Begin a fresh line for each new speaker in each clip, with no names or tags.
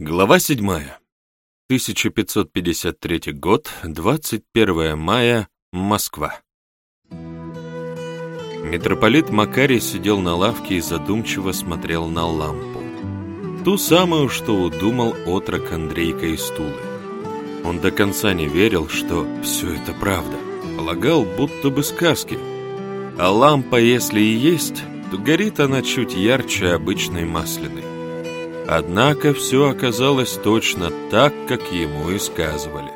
Глава 7. 1553 год, 21 мая, Москва. Митрополит Макарий сидел на лавке и задумчиво смотрел на лампу. Ту самую, что удумал отрок Андрейка из Тулы. Он до конца не верил, что все это правда. Полагал, будто бы сказки. А лампа, если и есть, то горит она чуть ярче обычной масляной. Однако все оказалось точно так, как ему и сказывали.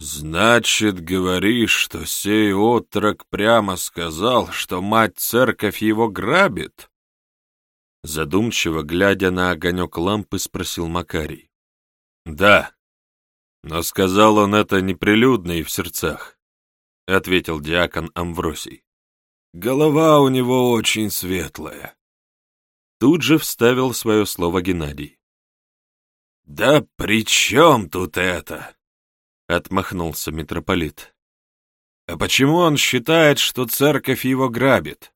«Значит, говоришь, что сей отрок прямо сказал, что мать-церковь его грабит?» Задумчиво, глядя на огонек лампы, спросил Макарий. «Да, но сказал он это неприлюдно и в сердцах», — ответил диакон Амвросий. «Голова у него очень светлая. Тут же вставил свое слово Геннадий. «Да при чем тут это?» — отмахнулся митрополит. «А почему он считает, что церковь его грабит?»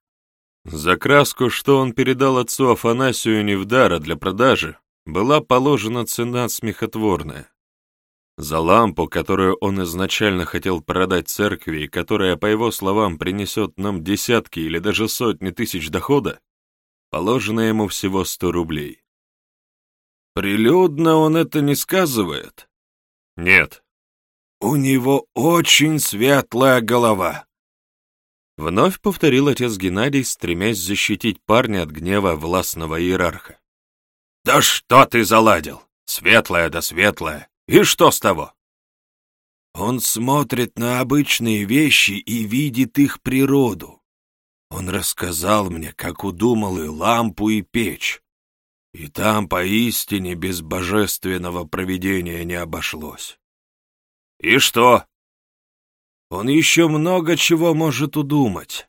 За краску, что он передал отцу Афанасию не в дар, а для продажи, была положена цена смехотворная. За лампу, которую он изначально хотел продать церкви которая, по его словам, принесет нам десятки или даже сотни тысяч дохода, Положено ему всего сто рублей. Прилюдно он это не сказывает? Нет. У него очень светлая голова. Вновь повторил отец Геннадий, стремясь защитить парня от гнева властного иерарха. «Да что ты заладил? Светлая да светлая. И что с того?» Он смотрит на обычные вещи и видит их природу. Он рассказал мне, как удумал и лампу, и печь. И там поистине без божественного провидения не обошлось. И что? Он еще много чего может удумать.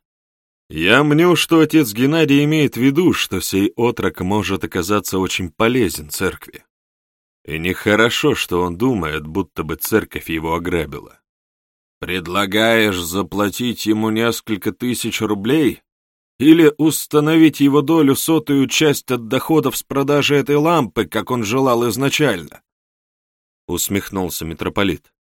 Я мню, что отец Геннадий имеет в виду, что сей отрок может оказаться очень полезен церкви. И нехорошо, что он думает, будто бы церковь его ограбила. Предлагаешь заплатить ему несколько тысяч рублей? Или установить его долю сотую часть от доходов с продажи этой лампы, как он желал изначально? Усмехнулся митрополит.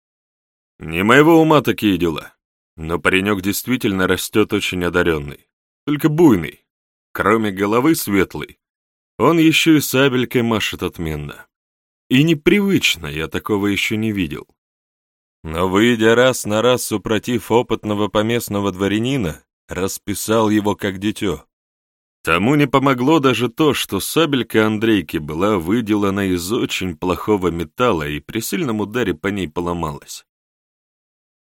Не моего ума такие дела. Но паренек действительно растет очень одаренный. Только буйный. Кроме головы светлый. Он еще и сабелькой машет отменно. И непривычно, я такого еще не видел. Но, выйдя раз на раз супротив опытного поместного дворянина, расписал его как дитё. Тому не помогло даже то, что сабелька Андрейки была выделана из очень плохого металла и при сильном ударе по ней поломалась.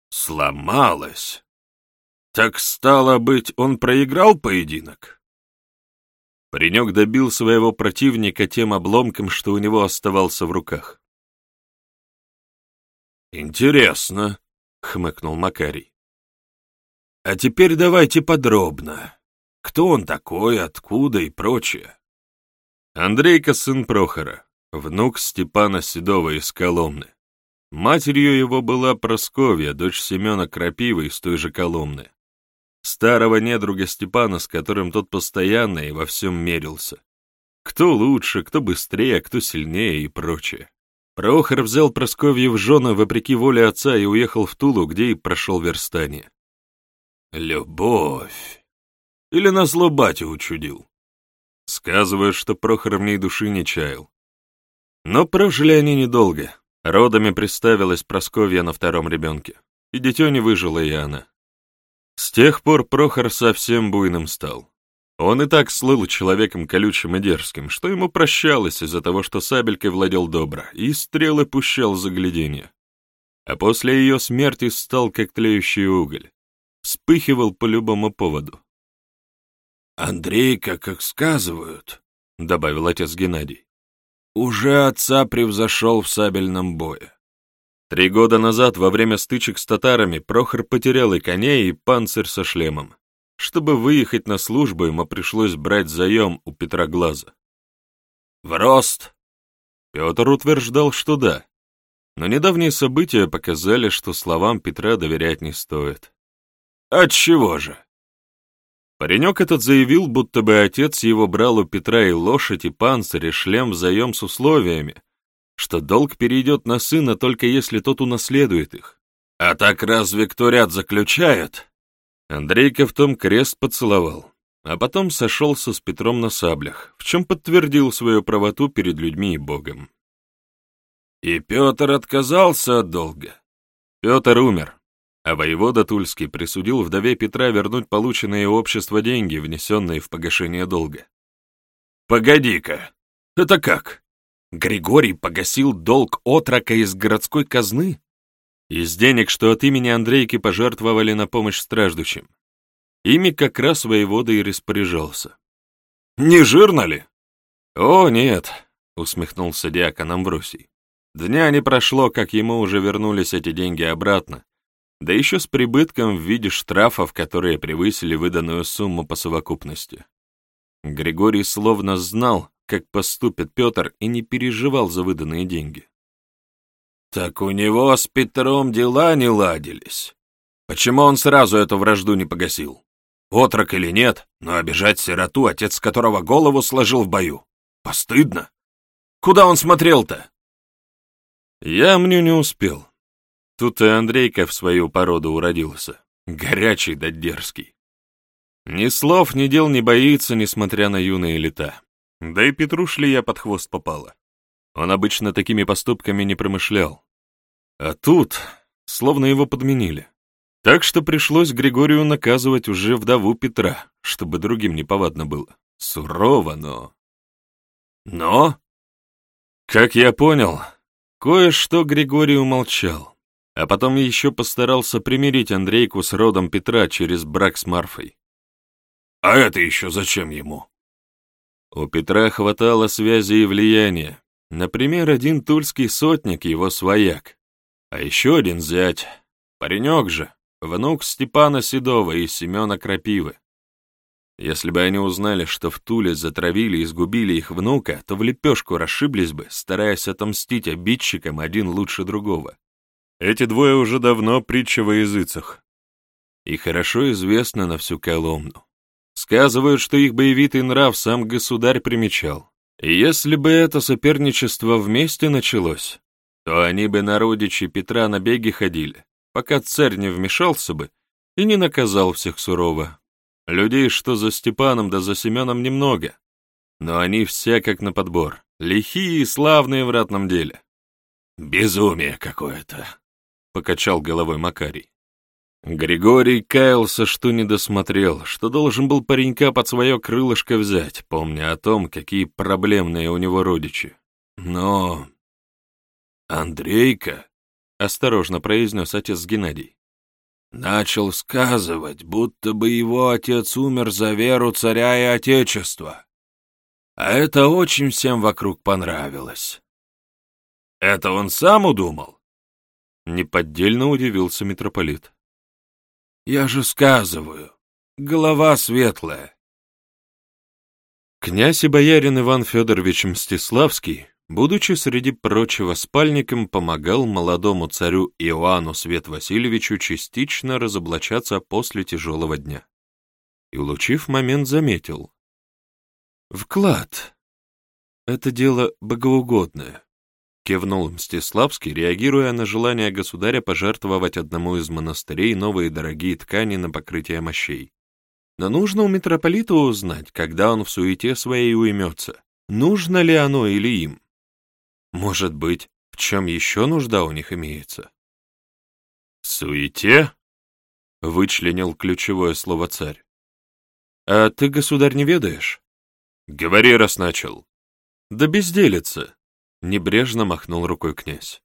Сломалась? Так стало быть, он проиграл поединок? Паренек добил своего противника тем обломком, что у него оставался в руках. «Интересно», — хмыкнул Макарий. «А теперь давайте подробно. Кто он такой, откуда и прочее?» Андрейка сын Прохора, внук Степана Седова из Коломны. Матерью его была Просковья, дочь Семена Крапивы из той же Коломны. Старого недруга Степана, с которым тот постоянно и во всем мерился. Кто лучше, кто быстрее, кто сильнее и прочее. Прохор взял Просковье в жены вопреки воле отца и уехал в Тулу, где и прошел верстание. Любовь. Или на зло батю учудил. Сказывают, что Прохор в ней души не чаял. Но прожили они недолго. Родами приставилась Просковья на втором ребенке, и дитё не выжила и она. С тех пор Прохор совсем буйным стал. Он и так слыл человеком колючим и дерзким, что ему прощалось из-за того, что сабелькой владел добро, и стрелы пущал за гляденье. А после ее смерти стал как тлеющий уголь. Вспыхивал по любому поводу. «Андрейка, как сказывают», — добавил отец Геннадий, — «уже отца превзошел в сабельном бое. Три года назад, во время стычек с татарами, Прохор потерял и коней, и панцирь со шлемом. Чтобы выехать на службу, ему пришлось брать заем у Петра Глаза. В рост? Петр утверждал, что да. Но недавние события показали, что словам Петра доверять не стоит. Отчего же? Паренек этот заявил, будто бы отец его брал у Петра и лошадь, и панцирь, и шлем взаем с условиями, что долг перейдет на сына только если тот унаследует их. А так разве кто ряд заключает? Андрейка в том крест поцеловал, а потом сошелся с Петром на саблях, в чем подтвердил свою правоту перед людьми и Богом. И Петр отказался от долга. Петр умер, а воевода Тульский присудил вдове Петра вернуть полученные общество деньги, внесенные в погашение долга. «Погоди-ка, это как? Григорий погасил долг отрока из городской казны? Из денег, что от имени Андрейки пожертвовали на помощь страждущим. Ими как раз воевода и распоряжался. «Не жирно ли?» «О, нет», — усмехнулся диакон Амвросий. «Дня не прошло, как ему уже вернулись эти деньги обратно, да еще с прибытком в виде штрафов, которые превысили выданную сумму по совокупности. Григорий словно знал, как поступит Петр, и не переживал за выданные деньги. «Так у него с Петром дела не ладились. Почему он сразу эту вражду не погасил? Отрок или нет, но обижать сироту, отец которого голову сложил в бою. Постыдно. Куда он смотрел-то?» «Я мне не успел. Тут и Андрейка в свою породу уродился. Горячий да дерзкий. Ни слов, ни дел не боится, несмотря на юные лета. Да и Петрушли я под хвост попала. Он обычно такими поступками не промышлял. А тут, словно его подменили. Так что пришлось Григорию наказывать уже вдову Петра, чтобы другим не повадно было. Сурово, но... Но? Как я понял, кое-что Григорий умолчал, а потом еще постарался примирить Андрейку с родом Петра через брак с Марфой. А это еще зачем ему? У Петра хватало связи и влияния. Например, один тульский сотник, его свояк. А еще один зять. Паренек же, внук Степана Седова и Семена Крапивы. Если бы они узнали, что в Туле затравили и сгубили их внука, то в лепешку расшиблись бы, стараясь отомстить обидчикам один лучше другого. Эти двое уже давно притча во языцах. И хорошо известно на всю Коломну. Сказывают, что их боевитый нрав сам государь примечал. Если бы это соперничество вместе началось, то они бы на родичи Петра на беги ходили, пока царь не вмешался бы и не наказал всех сурово. Людей, что за Степаном да за Семеном немного, но они все как на подбор, лихие и славные в ратном деле. «Безумие какое-то», — покачал головой Макарий. Григорий каялся, что не досмотрел, что должен был паренька под свое крылышко взять, помня о том, какие проблемные у него родичи. Но... «Андрейка», — осторожно произнес отец Геннадий, начал сказывать, будто бы его отец умер за веру царя и отечества. А это очень всем вокруг понравилось. «Это он сам удумал?» Неподдельно удивился митрополит. Я же сказываю, голова светлая. Князь и боярин Иван Федорович Мстиславский, будучи среди прочего спальником, помогал молодому царю Иоанну Свет Васильевичу частично разоблачаться после тяжелого дня. И, улучив момент, заметил. «Вклад. Это дело богоугодное. Кивнул Мстиславский, реагируя на желание государя пожертвовать одному из монастырей новые дорогие ткани на покрытие мощей. Но нужно у митрополита узнать, когда он в суете своей уймется, нужно ли оно или им. Может быть, в чем еще нужда у них имеется? «Суете?» — вычленил ключевое слово царь. «А ты, государь, не ведаешь?» «Говори, раз начал». «Да безделица. Небрежно махнул рукой князь.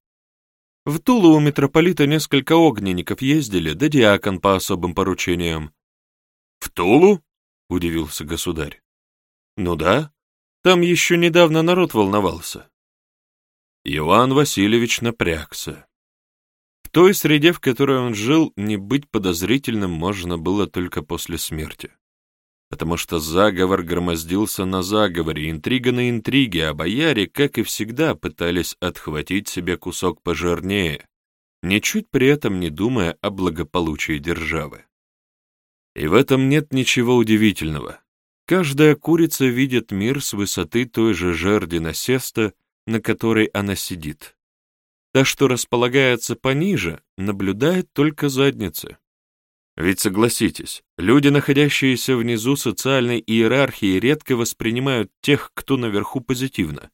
В Тулу у митрополита несколько огненников ездили, да диакон по особым поручениям. «В Тулу?» — удивился государь. «Ну да, там еще недавно народ волновался». Иоанн Васильевич напрягся. В той среде, в которой он жил, не быть подозрительным можно было только после смерти потому что заговор громоздился на заговоре, интрига на интриге, а бояре, как и всегда, пытались отхватить себе кусок пожирнее, ничуть при этом не думая о благополучии державы. И в этом нет ничего удивительного. Каждая курица видит мир с высоты той же жерди насеста на которой она сидит. Та, что располагается пониже, наблюдает только задницы. Ведь согласитесь, люди, находящиеся внизу социальной иерархии, редко воспринимают тех, кто наверху позитивно.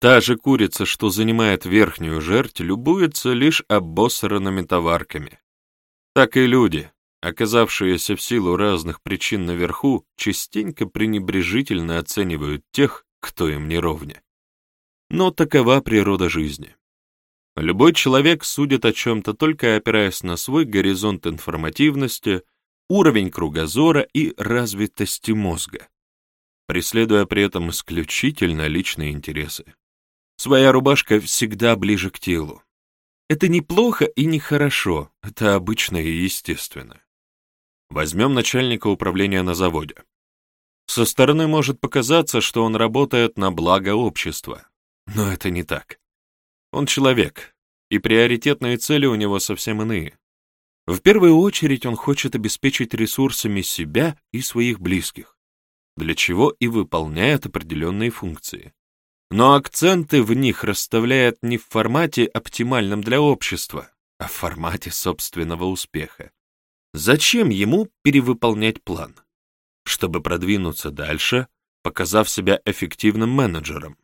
Та же курица, что занимает верхнюю жерть, любуется лишь обоссранными товарками. Так и люди, оказавшиеся в силу разных причин наверху, частенько пренебрежительно оценивают тех, кто им не ровня. Но такова природа жизни. Любой человек судит о чем-то только опираясь на свой горизонт информативности, уровень кругозора и развитости мозга, преследуя при этом исключительно личные интересы. Своя рубашка всегда ближе к телу. Это неплохо и не хорошо, это обычно и естественно. Возьмем начальника управления на заводе. Со стороны может показаться, что он работает на благо общества, но это не так. Он человек, и приоритетные цели у него совсем иные. В первую очередь он хочет обеспечить ресурсами себя и своих близких, для чего и выполняет определенные функции но акценты в них расставляет не в формате оптимальном для общества, а в формате собственного успеха. Зачем ему перевыполнять план? Чтобы продвинуться дальше, показав себя эффективным менеджером.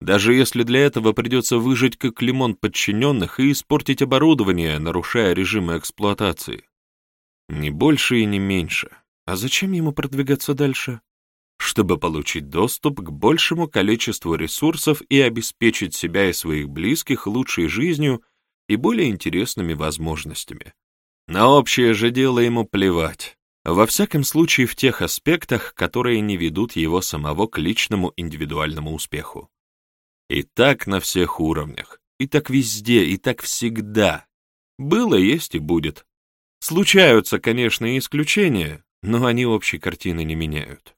Даже если для этого придется выжить как лимон подчиненных и испортить оборудование, нарушая режимы эксплуатации. Не больше и не меньше. А зачем ему продвигаться дальше? чтобы получить доступ к большему количеству ресурсов и обеспечить себя и своих близких лучшей жизнью и более интересными возможностями. На общее же дело ему плевать, во всяком случае в тех аспектах, которые не ведут его самого к личному индивидуальному успеху. И так на всех уровнях, и так везде, и так всегда. Было, есть и будет. Случаются, конечно, исключения, но они общей картины не меняют.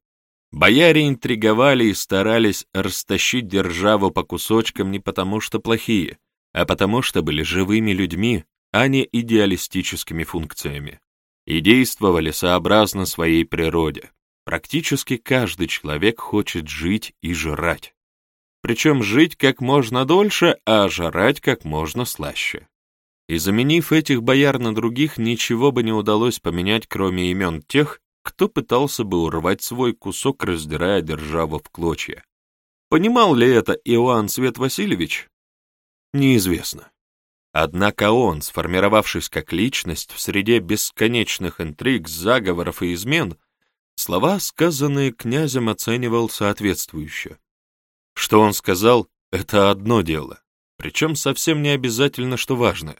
Бояре интриговали и старались растащить державу по кусочкам не потому, что плохие, а потому, что были живыми людьми, а не идеалистическими функциями, и действовали сообразно своей природе. Практически каждый человек хочет жить и жрать. Причем жить как можно дольше, а жрать как можно слаще. И заменив этих бояр на других, ничего бы не удалось поменять, кроме имен тех, кто пытался бы урвать свой кусок, раздирая державу в клочья. Понимал ли это Иоанн Свет Васильевич? Неизвестно. Однако он, сформировавшись как личность в среде бесконечных интриг, заговоров и измен, слова, сказанные князем, оценивал соответствующе. Что он сказал, это одно дело, причем совсем не обязательно, что важное.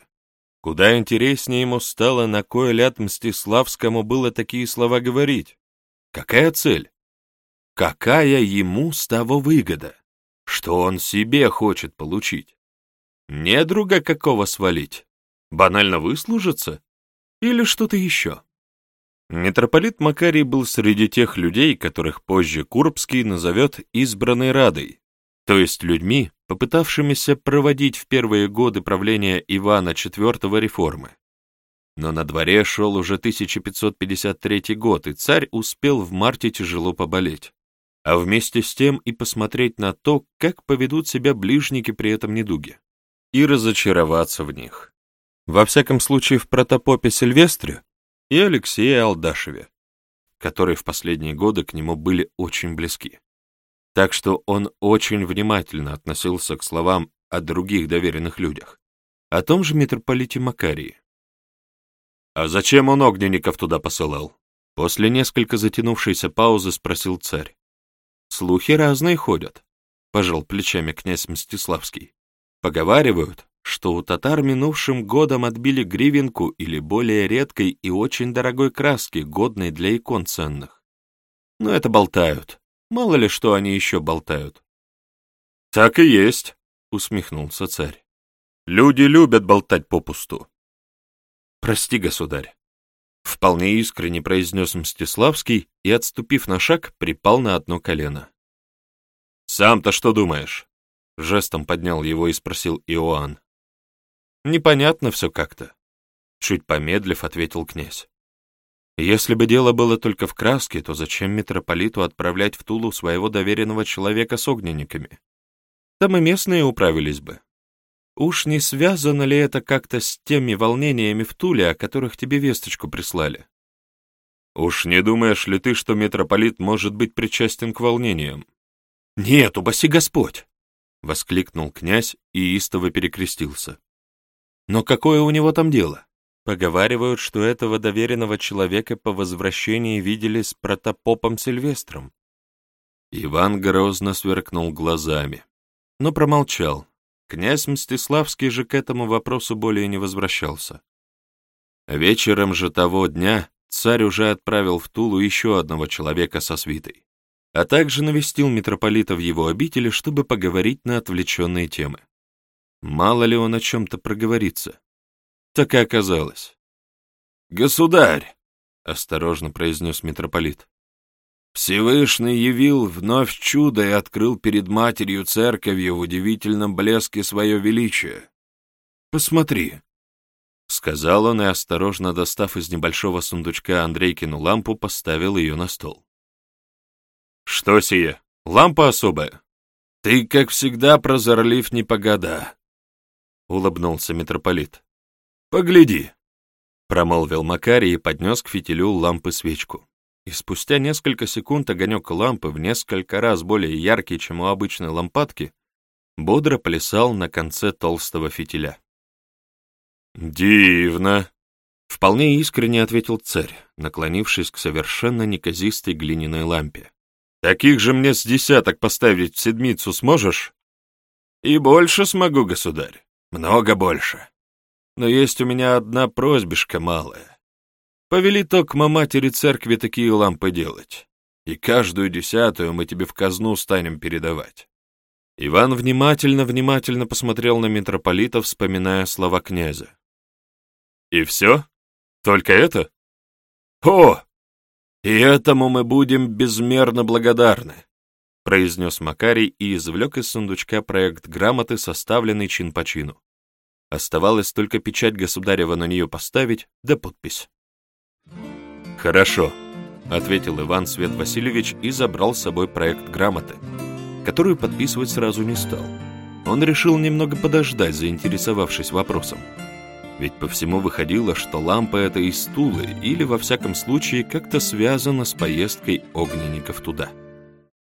Куда интереснее ему стало, на кой ляд Мстиславскому было такие слова говорить. Какая цель? Какая ему с того выгода? Что он себе хочет получить? Не друга какого свалить? Банально выслужиться? Или что-то еще? Митрополит Макарий был среди тех людей, которых позже Курбский назовет избранной Радой, то есть людьми, попытавшимися проводить в первые годы правления Ивана IV реформы. Но на дворе шел уже 1553 год, и царь успел в марте тяжело поболеть, а вместе с тем и посмотреть на то, как поведут себя ближники при этом недуге, и разочароваться в них. Во всяком случае, в протопопе Сильвестре и Алексее Алдашеве, которые в последние годы к нему были очень близки так что он очень внимательно относился к словам о других доверенных людях, о том же митрополите Макарии. «А зачем он огненников туда посылал?» После несколько затянувшейся паузы спросил царь. «Слухи разные ходят», — пожал плечами князь Мстиславский. «Поговаривают, что у татар минувшим годом отбили гривенку или более редкой и очень дорогой краски, годной для икон ценных. Но это болтают. Мало ли, что они еще болтают. «Так и есть», — усмехнулся царь. «Люди любят болтать попусту». «Прости, государь», — вполне искренне произнес Мстиславский и, отступив на шаг, припал на одно колено. «Сам-то что думаешь?» — жестом поднял его и спросил Иоанн. «Непонятно все как-то», — чуть помедлив ответил князь. Если бы дело было только в краске, то зачем митрополиту отправлять в Тулу своего доверенного человека с огненниками? Там и местные управились бы. Уж не связано ли это как-то с теми волнениями в Туле, о которых тебе весточку прислали? Уж не думаешь ли ты, что митрополит может быть причастен к волнениям? Нет, упаси Господь! — воскликнул князь и истово перекрестился. Но какое у него там дело? Поговаривают, что этого доверенного человека по возвращении видели с протопопом Сильвестром. Иван грозно сверкнул глазами, но промолчал. Князь Мстиславский же к этому вопросу более не возвращался. Вечером же того дня царь уже отправил в Тулу еще одного человека со свитой, а также навестил митрополита в его обители, чтобы поговорить на отвлеченные темы. Мало ли он о чем-то проговорится. Так и оказалось. «Государь!» — осторожно произнес митрополит. «Всевышний явил вновь чудо и открыл перед матерью церковью в удивительном блеске свое величие. Посмотри!» Сказал он и, осторожно достав из небольшого сундучка Андрейкину лампу, поставил ее на стол. «Что сие? Лампа особая?» «Ты, как всегда, прозорлив не погода», — улыбнулся митрополит. «Погляди», — промолвил Макарий и поднес к фитилю лампы свечку. И спустя несколько секунд огонек лампы, в несколько раз более яркий, чем у обычной лампадки, бодро плясал на конце толстого фитиля. «Дивно!» — вполне искренне ответил царь, наклонившись к совершенно неказистой глиняной лампе. «Таких же мне с десяток поставить в седмицу сможешь?» «И больше смогу, государь, много больше», но есть у меня одна просьбишка малая. Повели токма матери церкви такие лампы делать, и каждую десятую мы тебе в казну станем передавать». Иван внимательно-внимательно посмотрел на митрополита, вспоминая слова князя. «И все? Только это?» «О! И этому мы будем безмерно благодарны», произнес Макарий и извлек из сундучка проект грамоты, составленный чин по чину. Оставалось только печать государева на нее поставить, да подпись. «Хорошо», — ответил Иван Свет Васильевич и забрал с собой проект грамоты, которую подписывать сразу не стал. Он решил немного подождать, заинтересовавшись вопросом. Ведь по всему выходило, что лампа эта из Тулы или, во всяком случае, как-то связана с поездкой огненников туда.